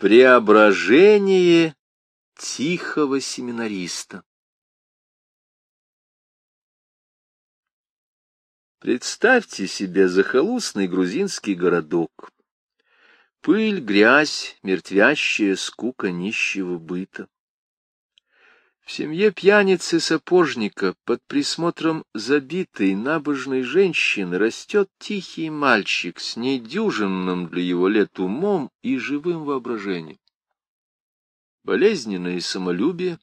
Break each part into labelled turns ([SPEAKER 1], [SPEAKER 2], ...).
[SPEAKER 1] Преображение тихого семинариста. Представьте себе захолустный грузинский городок. Пыль, грязь, мертвящая скука нищего быта. В семье пьяницы-сапожника под присмотром забитой набожной женщины растет тихий мальчик с недюжинным для его лет умом и живым воображением. Болезненное самолюбие,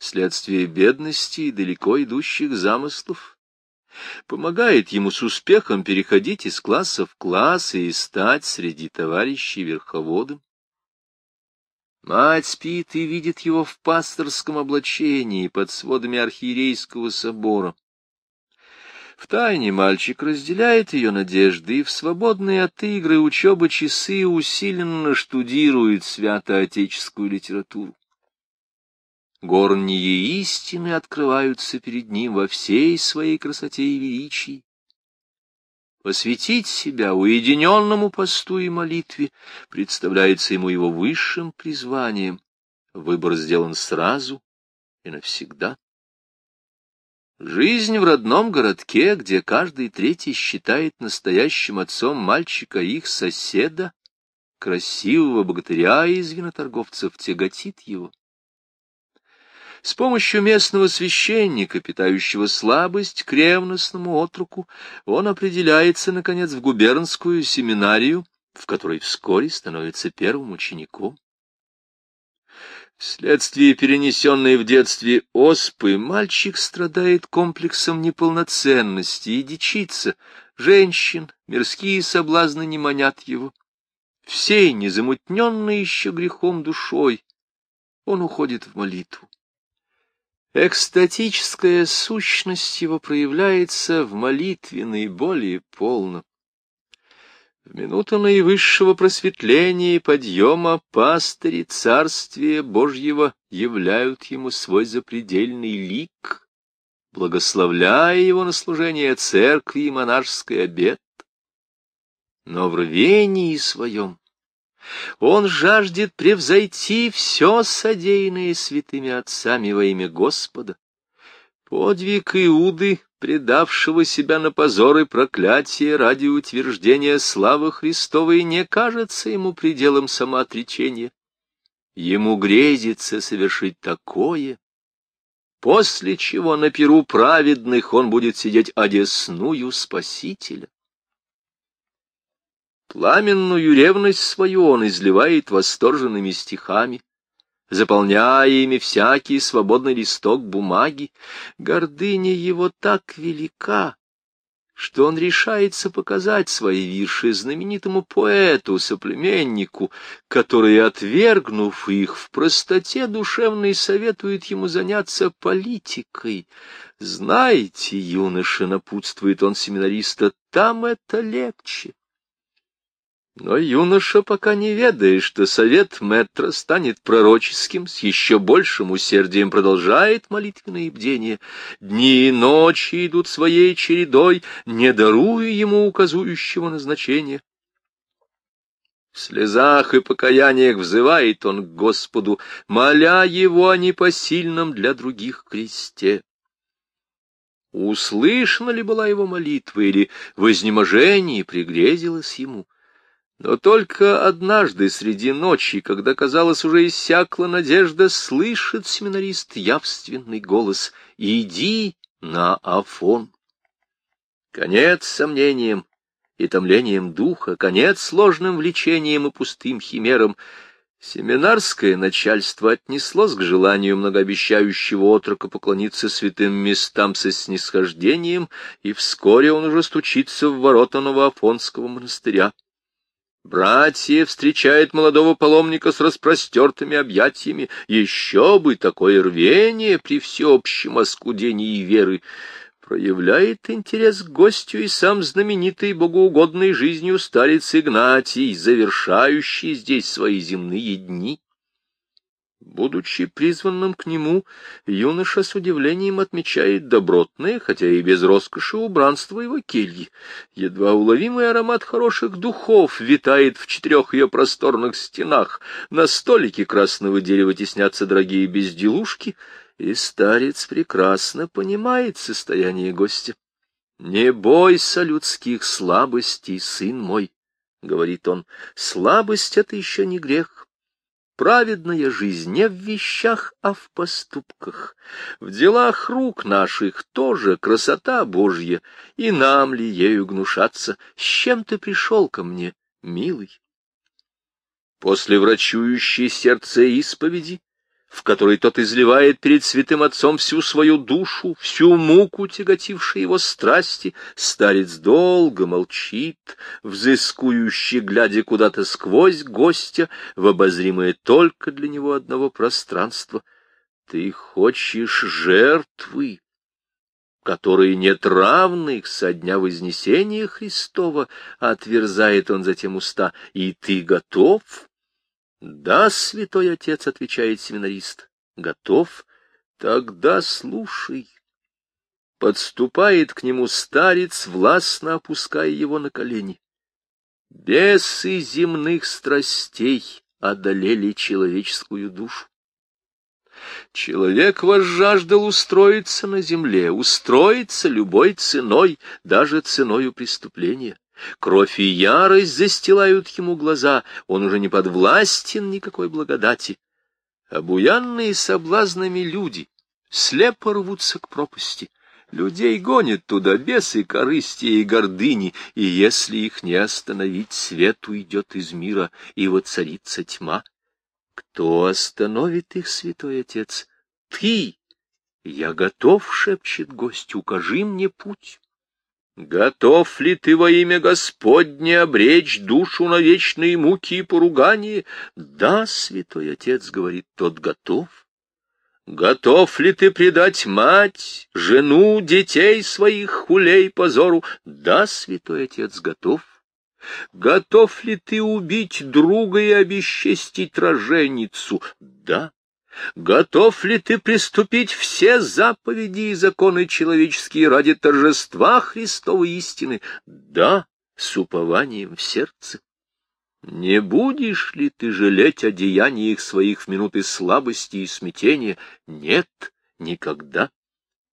[SPEAKER 1] следствие бедности и далеко идущих замыслов, помогает ему с успехом переходить из класса в класс и стать среди товарищей верховодом. Мать спит и видит его в пасторском облачении под сводами архиерейского собора. Втайне мальчик разделяет ее надежды и в свободные от игры учебы часы усиленно штудирует святоотеческую литературу. Горние истины открываются перед ним во всей своей красоте и величии посвятить себя уединенному посту и молитве представляется ему его высшим призванием. Выбор сделан сразу и навсегда. Жизнь в родном городке, где каждый третий считает настоящим отцом мальчика их соседа, красивого богатыря из виноторговцев, тяготит его. С помощью местного священника, питающего слабость к ревностному отруку, он определяется, наконец, в губернскую семинарию, в которой вскоре становится первым учеником. Вследствие перенесенной в детстве оспы мальчик страдает комплексом неполноценности и дичится. Женщин, мирские соблазны не манят его. Всей незамутненной еще грехом душой он уходит в молитву. Экстатическая сущность его проявляется в молитве наиболее полно. В минуту наивысшего просветления и подъема пастыри Царствия Божьего являют ему свой запредельный лик, благословляя его на служение церкви и монашеский обет. Но в рвении своем он жаждет превзойти все содеянное святыми отцами во имя Господа. Подвиг Иуды, предавшего себя на позор и проклятие ради утверждения славы Христовой, не кажется ему пределом самоотречения. Ему грезится совершить такое, после чего на перу праведных он будет сидеть одесную Спасителя. Пламенную ревность свою он изливает восторженными стихами, заполняя ими всякий свободный листок бумаги. Гордыня его так велика, что он решается показать свои вирши знаменитому поэту, соплеменнику, который, отвергнув их, в простоте душевной советует ему заняться политикой. Знаете, юноша, напутствует он семинариста, там это легче. Но юноша пока не ведает, что совет мэтра станет пророческим, с еще большим усердием продолжает молитвенные бдения. Дни и ночи идут своей чередой, не даруя ему указующего назначения. В слезах и покаяниях взывает он к Господу, моля его о непосильном для других кресте. Услышана ли была его молитва или в изнеможении пригрезилась ему? Но только однажды среди ночи, когда, казалось, уже иссякла надежда, слышит семинарист явственный голос «Иди на Афон». Конец сомнениям и томлением духа, конец сложным влечениям и пустым химерам. Семинарское начальство отнеслось к желанию многообещающего отрока поклониться святым местам со снисхождением, и вскоре он уже стучится в ворота Новоафонского монастыря. Братья встречают молодого паломника с распростертыми объятиями. Еще бы такое рвение при всеобщем оскудении веры. Проявляет интерес к гостю и сам знаменитый богоугодной жизнью старец Игнатий, завершающий здесь свои земные дни. Будучи призванным к нему, юноша с удивлением отмечает добротное, хотя и без роскоши, убранство его кельи. Едва уловимый аромат хороших духов витает в четырех ее просторных стенах. На столике красного дерева теснятся дорогие безделушки, и старец прекрасно понимает состояние гостя. «Не бойся людских слабостей, сын мой», — говорит он, — «слабость — это еще не грех». Праведная жизнь не в вещах, а в поступках. В делах рук наших тоже красота Божья, и нам ли ею гнушаться? С чем ты пришел ко мне, милый? После врачующей сердце исповеди в которой тот изливает перед святым отцом всю свою душу, всю муку, тяготившей его страсти, старец долго молчит, взыскующий, глядя куда-то сквозь гостя, в обозримое только для него одного пространства. Ты хочешь жертвы, которые нет равных со дня Вознесения Христова, отверзает он затем уста, и ты готов? Да, святой отец, отвечает семинарист, готов? Тогда слушай. Подступает к нему старец, властно опуская его на колени. Бесы земных страстей одолели человеческую душу. Человек возжаждал устроиться на земле, устроиться любой ценой, даже ценою преступления. Кровь и ярость застилают ему глаза, он уже не подвластен никакой благодати. Обуянные соблазнами люди слепо рвутся к пропасти. Людей гонят туда бесы, корысти и гордыни, и если их не остановить, свет уйдет из мира, и воцарится тьма. Кто остановит их, святой отец? Ты! Я готов, шепчет гость, укажи мне путь. Готов ли ты во имя Господне обречь душу на вечные муки и поругания? Да, святой отец, говорит тот, готов. Готов ли ты предать мать, жену, детей своих хулей позору? Да, святой отец, готов. Готов ли ты убить друга и обесчестить роженицу? Да. Готов ли ты приступить все заповеди и законы человеческие ради торжества Христовой истины? Да, с упованием в сердце. Не будешь ли ты жалеть о деяниях своих в минуты слабости и смятения? Нет, никогда.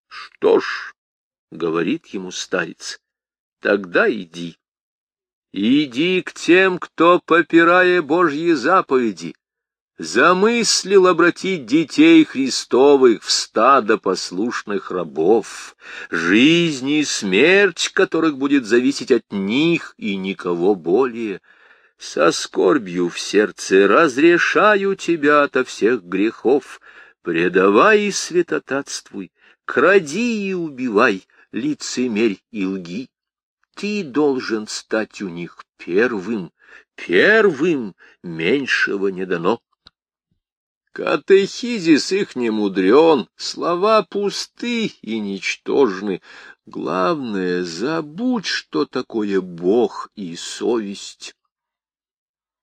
[SPEAKER 1] Что ж, — говорит ему старец, — тогда иди. Иди к тем, кто, попирая Божьи заповеди, замыслил обратить детей Христовых в стадо послушных рабов, жизнь и смерть которых будет зависеть от них и никого более. Со скорбью в сердце разрешаю тебя ото всех грехов, предавай и святотатствуй, кради и убивай, лицемерь и лги. Ты должен стать у них первым, первым меньшего не дано. Катехизис их не мудрен, слова пусты и ничтожны. Главное, забудь, что такое Бог и совесть.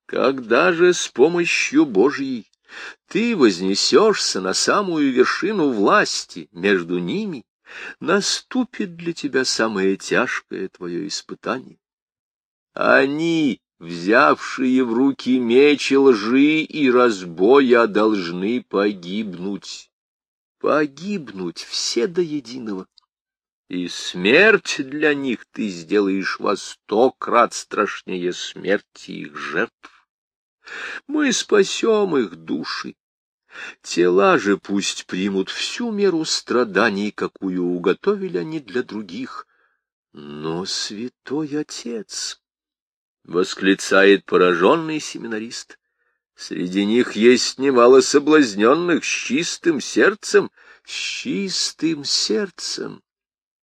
[SPEAKER 1] Когда же с помощью Божьей ты вознесешься на самую вершину власти между ними, наступит для тебя самое тяжкое твое испытание. Они взявшие в руки меч лжи и разбоя, должны погибнуть. Погибнуть все до единого. И смерть для них ты сделаешь во сто крат страшнее смерти их жертв. Мы спасем их души. Тела же пусть примут всю меру страданий, какую уготовили они для других. Но, святой отец, восклицает пораженный семинарист. Среди них есть немало соблазненных с чистым сердцем, с чистым сердцем.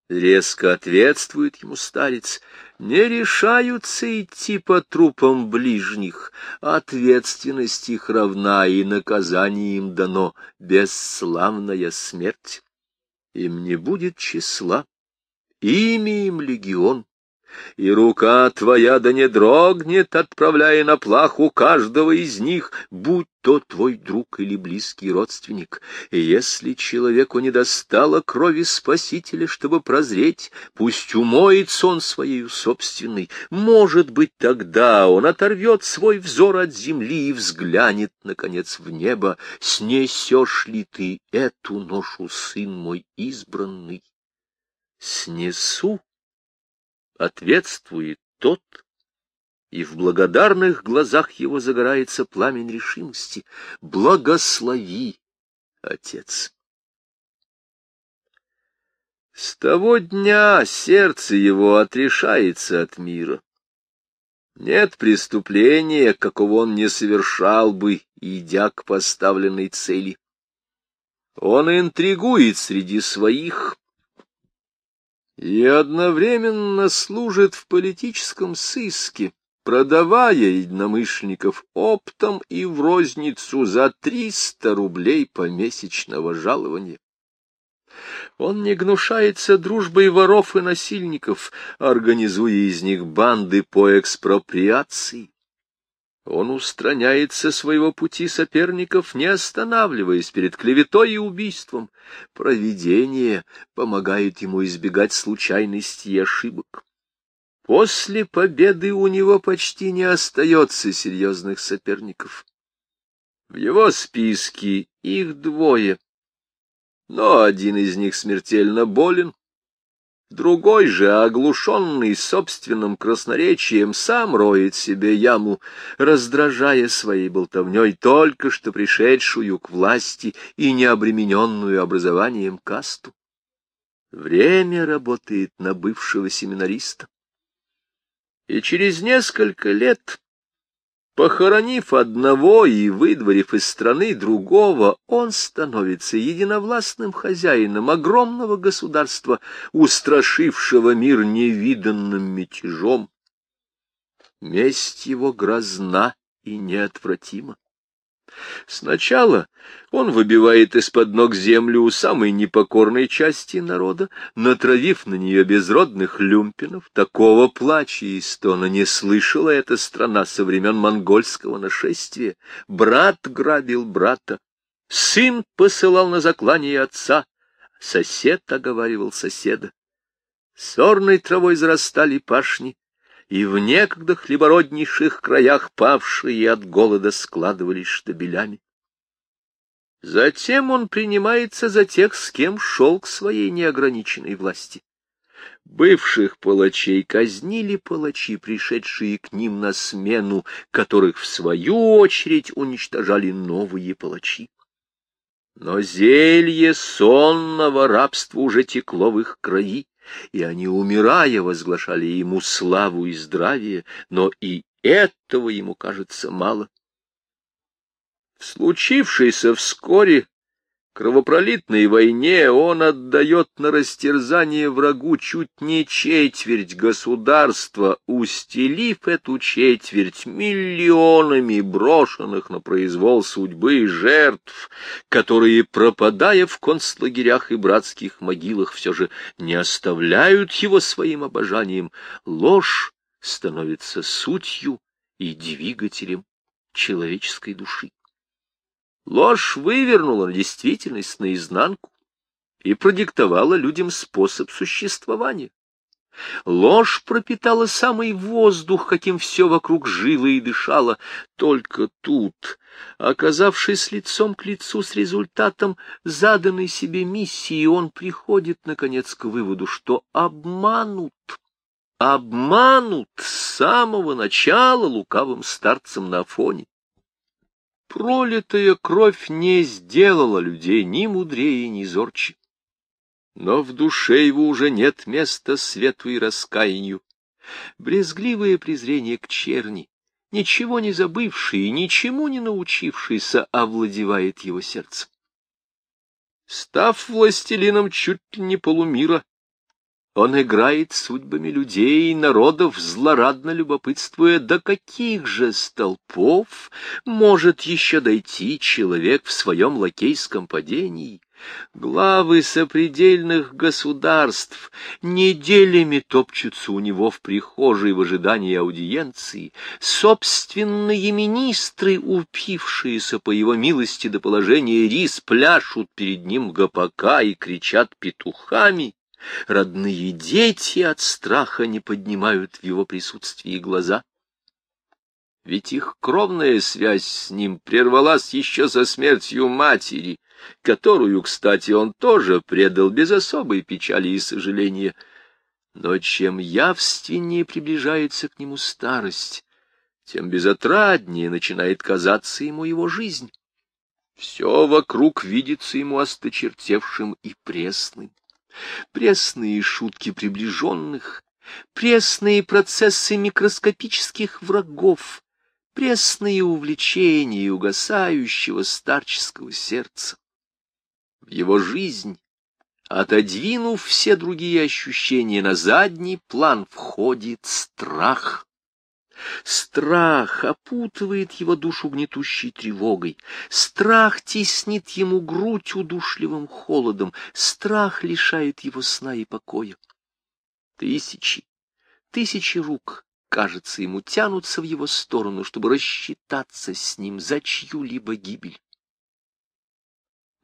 [SPEAKER 1] Резко ответствует ему старец, не решаются идти по трупам ближних, ответственность их равна, и наказание им дано, бесславная смерть. Им не будет числа, имя им легион, и рука твоя да не дрогнет, отправляя на плаху каждого из них, будь то твой друг или близкий родственник. Если человеку не достало крови Спасителя, чтобы прозреть, пусть умоется он своей собственной. Может быть, тогда он оторвет свой взор от земли и взглянет, наконец, в небо. Снесешь ли ты эту ношу, сын мой избранный? Снесу, ответствует тот, и в благодарных глазах его загорается пламень решимости. Благослови, Отец! С того дня сердце его отрешается от мира. Нет преступления, какого он не совершал бы, идя к поставленной цели. Он интригует среди своих, и одновременно служит в политическом сыске, продавая единомышленников оптом и в розницу за триста рублей помесячного жалования. Он не гнушается дружбой воров и насильников, организуя из них банды по экспроприации. Он устраняет со своего пути соперников, не останавливаясь перед клеветой и убийством. Провидение помогает ему избегать случайностей и ошибок. После победы у него почти не остается серьезных соперников. В его списке их двое, но один из них смертельно болен, Другой же, оглушенный собственным красноречием, сам роет себе яму, раздражая своей болтовней только что пришедшую к власти и необремененную образованием касту. Время работает на бывшего семинариста. И через несколько лет Похоронив одного и выдворив из страны другого, он становится единовластным хозяином огромного государства, устрашившего мир невиданным мятежом. Месть его грозна и неотвратима. Сначала он выбивает из-под ног землю у самой непокорной части народа, натравив на нее безродных люмпинов. Такого плача и стона не слышала эта страна со времен монгольского нашествия. Брат грабил брата, сын посылал на заклание отца, сосед оговаривал соседа. Сорной травой зарастали пашни, и в некогда хлебороднейших краях павшие от голода складывались штабелями. Затем он принимается за тех, с кем шел к своей неограниченной власти. Бывших палачей казнили палачи, пришедшие к ним на смену, которых, в свою очередь, уничтожали новые палачи. Но зелье сонного рабства уже текло в их крови, и они, умирая, возглашали ему славу и здравие, но и этого ему кажется мало. В случившейся вскоре кровопролитной войне он отдает на растерзание врагу чуть не четверть государства, устелив эту четверть миллионами брошенных на произвол судьбы жертв, которые, пропадая в концлагерях и братских могилах, все же не оставляют его своим обожанием. Ложь становится сутью и двигателем человеческой души. Ложь вывернула действительность наизнанку и продиктовала людям способ существования. Ложь пропитала самый воздух, каким все вокруг жило и дышало. Только тут, оказавшись лицом к лицу с результатом заданной себе миссии, он приходит, наконец, к выводу, что обманут. Обманут с самого начала лукавым старцем на Афоне. Пролитая кровь не сделала людей ни мудрее, ни зорче. Но в душе его уже нет места свету и раскаянию. Брезгливое презрение к черни, ничего не забывший и ничему не научившийся, овладевает его сердцем. Став властелином чуть ли не полумира, он играет судьбами людей и народов, злорадно любопытствуя, до каких же столпов может еще дойти человек в своем лакейском падении. Главы сопредельных государств неделями топчутся у него в прихожей в ожидании аудиенции. Собственные министры, упившиеся по его милости до положения рис, пляшут перед ним гопака и кричат петухами. Родные дети от страха не поднимают в его присутствии глаза. Ведь их кровная связь с ним прервалась еще со смертью матери, которую, кстати, он тоже предал без особой печали и сожаления. Но чем явственнее приближается к нему старость, тем безотраднее начинает казаться ему его жизнь. Все вокруг видится ему осточертевшим и пресным. Пресные шутки приближенных, пресные процессы микроскопических врагов, пресные увлечения угасающего старческого сердца. В его жизнь, отодвинув все другие ощущения на задний план, входит страх. Страх опутывает его душу гнетущей тревогой. Страх теснит ему грудь удушливым холодом. Страх лишает его сна и покоя. Тысячи, тысячи рук, кажется, ему тянутся в его сторону, чтобы рассчитаться с ним за чью-либо гибель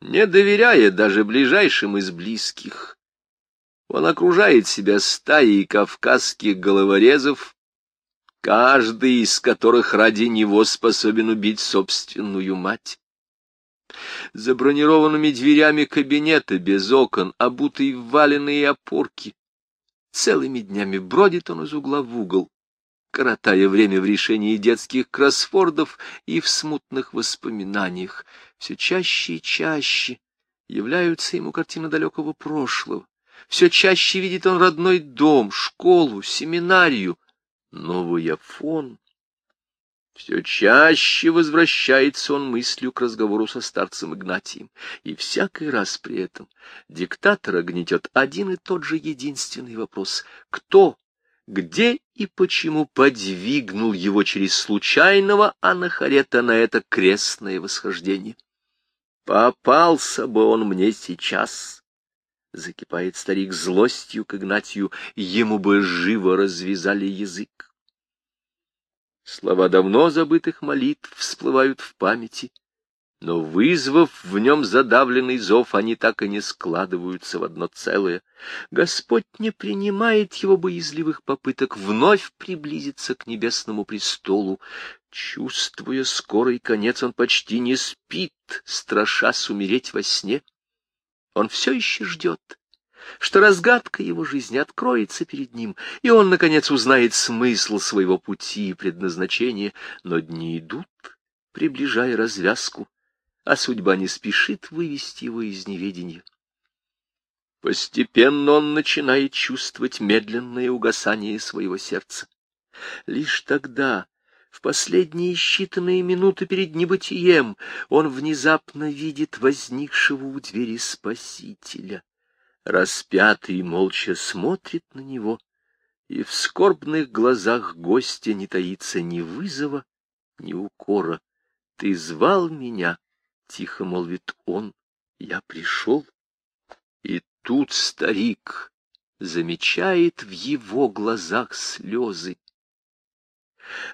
[SPEAKER 1] не доверяя даже ближайшим из близких. Он окружает себя стаей кавказских головорезов, каждый из которых ради него способен убить собственную мать. За бронированными дверями кабинета без окон, обутый в валенные опорки, целыми днями бродит он из угла в угол, коротая время в решении детских кроссфордов и в смутных воспоминаниях. Все чаще и чаще являются ему картины далекого прошлого. Все чаще видит он родной дом, школу, семинарию, новый Афон. Все чаще возвращается он мыслью к разговору со старцем Игнатием, и всякий раз при этом диктатора гнетет один и тот же единственный вопрос — кто где и почему подвигнул его через случайного анахарета на это крестное восхождение. Попался бы он мне сейчас, закипает старик злостью к Игнатию, ему бы живо развязали язык. Слова давно забытых молитв всплывают в памяти, но, вызвав в нем задавленный зов, они так и не складываются в одно целое. Господь не принимает его боязливых попыток вновь приблизиться к небесному престолу. Чувствуя скорый конец, он почти не спит, страшась умереть во сне. Он все еще ждет, что разгадка его жизни откроется перед ним, и он, наконец, узнает смысл своего пути и предназначения, но дни идут, приближая развязку а судьба не спешит вывести его из неведения. Постепенно он начинает чувствовать медленное угасание своего сердца. Лишь тогда, в последние считанные минуты перед небытием, он внезапно видит возникшего у двери Спасителя. Распятый молча смотрит на него, и в скорбных глазах гостя не таится ни вызова, ни укора. «Ты звал меня?» Тихо молвит он, я пришел. И тут старик замечает в его глазах слезы.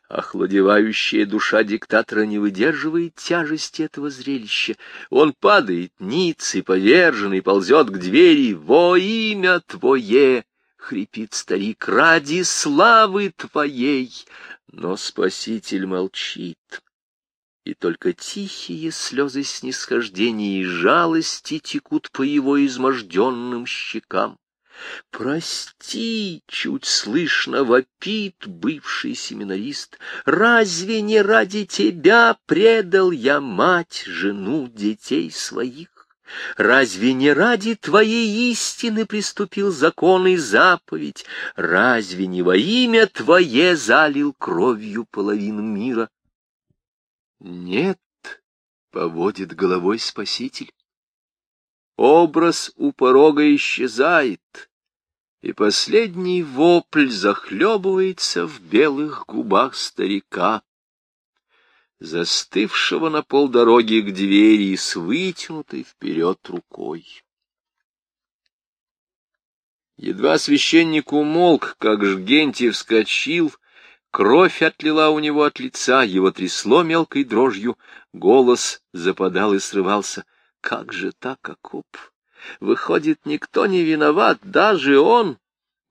[SPEAKER 1] Охладевающая душа диктатора не выдерживает тяжести этого зрелища. Он падает ниц и поверженный ползет к двери. «Во имя Твое!» — хрипит старик. «Ради славы Твоей!» Но Спаситель молчит и только тихие слезы снисхождения и жалости текут по его изможденным щекам. «Прости!» — чуть слышно вопит бывший семинарист. «Разве не ради тебя предал я мать, жену, детей своих? Разве не ради твоей истины приступил закон и заповедь? Разве не во имя твое залил кровью половину мира?» Нет, поводит головой спаситель. Образ у порога исчезает, и последний вопль захлебывается в белых губах старика. застывшего на полдороги к двери с вытянутой вперед рукой. Едва священник умолк, как Жгентий вскочил, кровь отлила у него от лица, его трясло мелкой дрожью, голос западал и срывался. Как же так, окоп? Выходит, никто не виноват, даже он.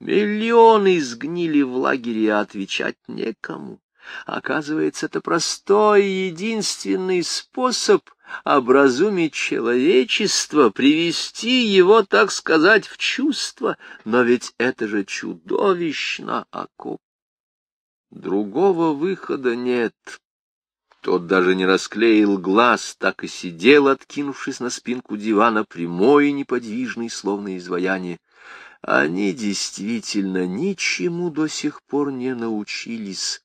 [SPEAKER 1] Миллионы сгнили в лагере, а отвечать некому. Оказывается, это простой единственный способ образумить человечество, привести его, так сказать, в чувство. Но ведь это же чудовищно, окоп. Другого выхода нет. Тот даже не расклеил глаз, так и сидел, откинувшись на спинку дивана, прямой и неподвижный, словно изваяние. Они действительно ничему до сих пор не научились.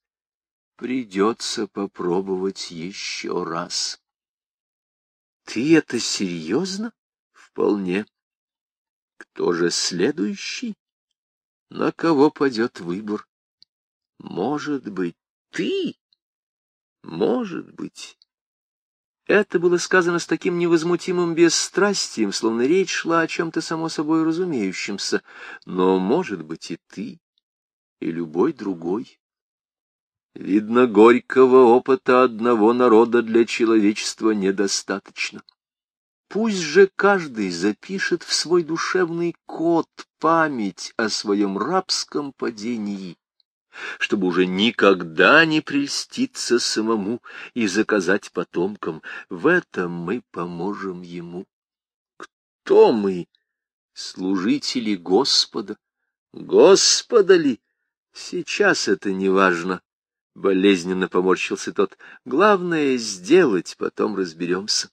[SPEAKER 1] Придется попробовать еще раз. Ты это серьезно? Вполне. Кто же следующий? На кого падет выбор? Может быть, ты? Может быть. Это было сказано с таким невозмутимым бесстрастием, словно речь шла о чем-то само собой разумеющемся. Но, может быть, и ты, и любой другой. Видно, горького опыта одного народа для человечества недостаточно. Пусть же каждый запишет в свой душевный код память о своем рабском падении чтобы уже никогда не прельститься самому и заказать потомкам. В этом мы поможем ему. Кто мы? Служители Господа. Господа ли? Сейчас это не важно. Болезненно поморщился тот. Главное — сделать, потом разберемся.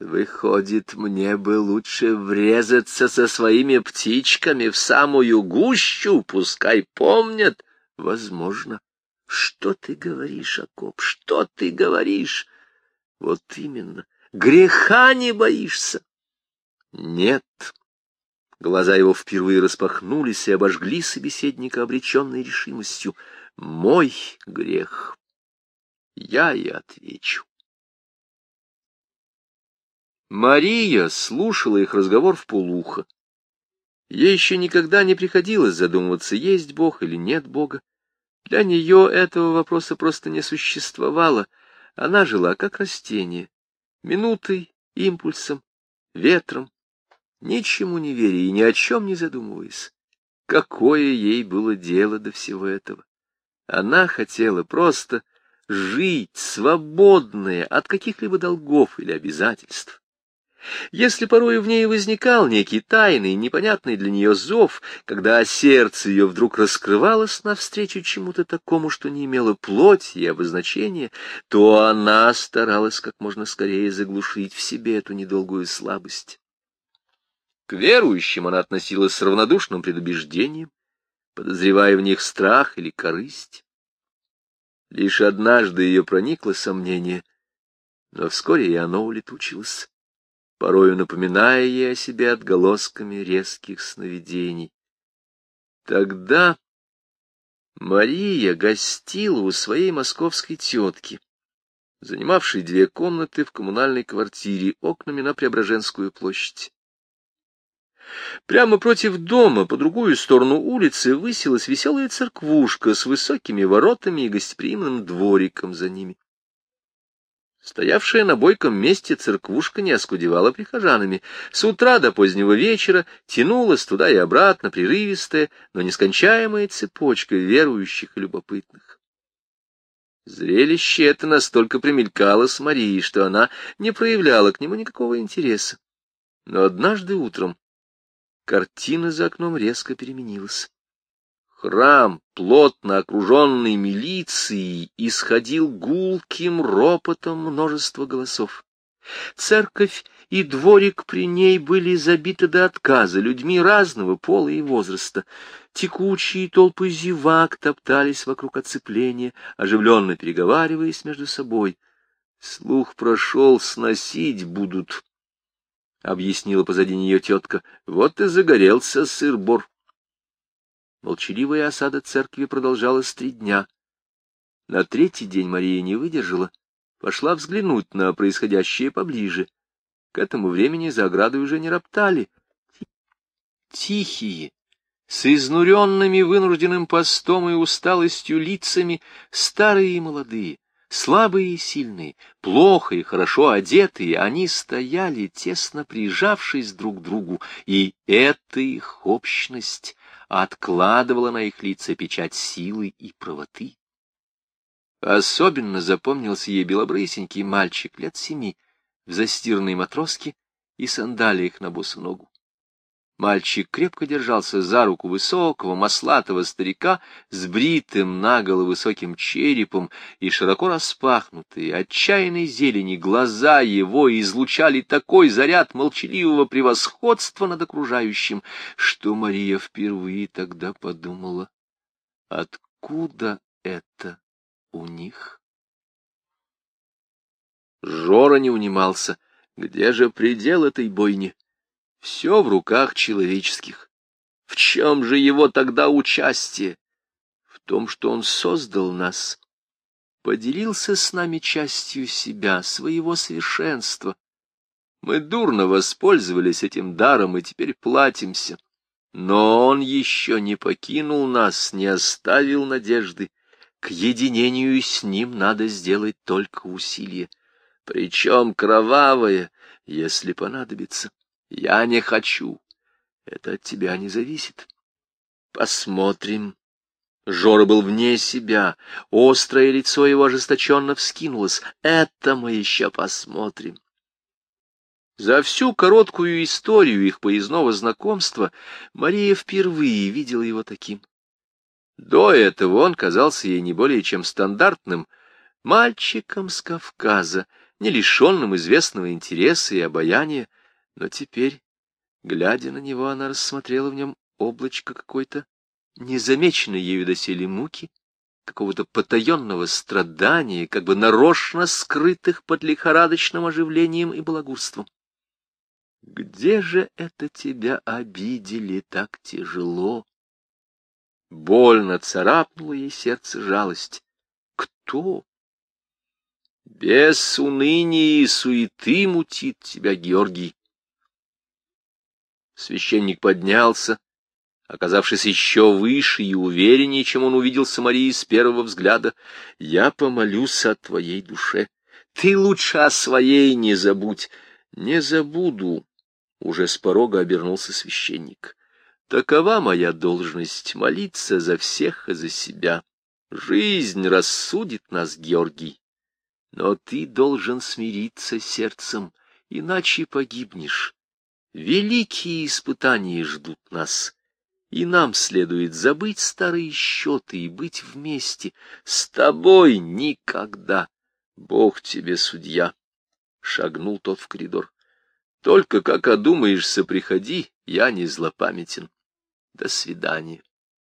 [SPEAKER 1] Выходит, мне бы лучше врезаться со своими птичками в самую гущу, пускай помнят, Возможно. Что ты говоришь, Акоп? Что ты говоришь? Вот именно. Греха не боишься? Нет. Глаза его впервые распахнулись и обожгли собеседника обреченной решимостью. Мой грех. Я и отвечу. Мария слушала их разговор в полухо. Ей еще никогда не приходилось задумываться, есть Бог или нет Бога. Для нее этого вопроса просто не существовало. Она жила как растение, минутой, импульсом, ветром, ничему не веря и ни о чем не задумываясь. Какое ей было дело до всего этого? Она хотела просто жить, свободная от каких-либо долгов или обязательств. Если порой в ней возникал некий тайный, непонятный для нее зов, когда сердце ее вдруг раскрывалось навстречу чему-то такому, что не имело плоти и обозначения, то она старалась как можно скорее заглушить в себе эту недолгую слабость. К верующим она относилась с равнодушным предубеждением, подозревая в них страх или корысть. Лишь однажды ее проникло сомнение, но вскоре и оно улетучилось порою напоминая ей о себе отголосками резких сновидений. Тогда Мария гостила у своей московской тетки, занимавшей две комнаты в коммунальной квартире окнами на Преображенскую площадь. Прямо против дома, по другую сторону улицы, высилась веселая церквушка с высокими воротами и гостеприимным двориком за ними. Стоявшая на бойком месте церквушка не оскудевала прихожанами. С утра до позднего вечера тянулась туда и обратно прерывистая, но нескончаемая цепочка верующих и любопытных. Зрелище это настолько примелькало с Марией, что она не проявляла к нему никакого интереса. Но однажды утром картина за окном резко переменилась. Храм, плотно окруженный милицией, исходил гулким ропотом множество голосов. Церковь и дворик при ней были забиты до отказа людьми разного пола и возраста. Текучие толпы зевак топтались вокруг оцепления, оживленно переговариваясь между собой. Слух прошел, сносить будут, — объяснила позади нее тетка. — Вот и загорелся сыр-бор. Молчаливая осада церкви продолжалась три дня. На третий день Мария не выдержала пошла взглянуть на происходящее поближе. К этому времени за оградой уже не роптали. Тихие, с изнуренными вынужденным постом и усталостью лицами, старые и молодые, слабые и сильные, плохо и хорошо одетые, они стояли, тесно прижавшись друг к другу, и эта их общность откладывала на их лица печать силы и правоты. Особенно запомнился ей белобрысенький мальчик лет семи, в застиранной матроске и сандалиях на босу ногу. Мальчик крепко держался за руку высокого, маслатого старика с бритым наголо высоким черепом, и широко распахнутые, отчаянной зелени глаза его излучали такой заряд молчаливого превосходства над окружающим, что Мария впервые тогда подумала, откуда это у них? Жора не унимался. Где же предел этой бойни? Все в руках человеческих. В чем же его тогда участие? В том, что он создал нас, поделился с нами частью себя, своего совершенства. Мы дурно воспользовались этим даром и теперь платимся. Но он еще не покинул нас, не оставил надежды. К единению с ним надо сделать только усилие, причем кровавое, если понадобится. Я не хочу. Это от тебя не зависит. Посмотрим. Жора был вне себя. Острое лицо его ожесточенно вскинулось. Это мы еще посмотрим. За всю короткую историю их поездного знакомства Мария впервые видела его таким. До этого он казался ей не более чем стандартным мальчиком с Кавказа, не лишенным известного интереса и обаяния, но теперь, глядя на него, она рассмотрела в нем облачко какой-то незамеченной ею доселе муки, какого-то потаенного страдания, как бы нарочно скрытых под лихорадочным оживлением и балагурством. Где же это тебя обидели так тяжело? Больно царапнуло ей сердце жалость. Кто? Без уныния и суеты мутит тебя Георгий. Священник поднялся, оказавшись еще выше и увереннее, чем он увидел Самарии с первого взгляда. «Я помолюсь о твоей душе. Ты лучше о своей не забудь». «Не забуду», — уже с порога обернулся священник. «Такова моя должность — молиться за всех и за себя. Жизнь рассудит нас, Георгий. Но ты должен смириться сердцем, иначе погибнешь. Великие испытания ждут нас, и нам следует забыть старые счеты и быть вместе. С тобой никогда. Бог тебе судья. Шагнул тот в коридор. Только как одумаешься, приходи, я не злопамятен. До свидания.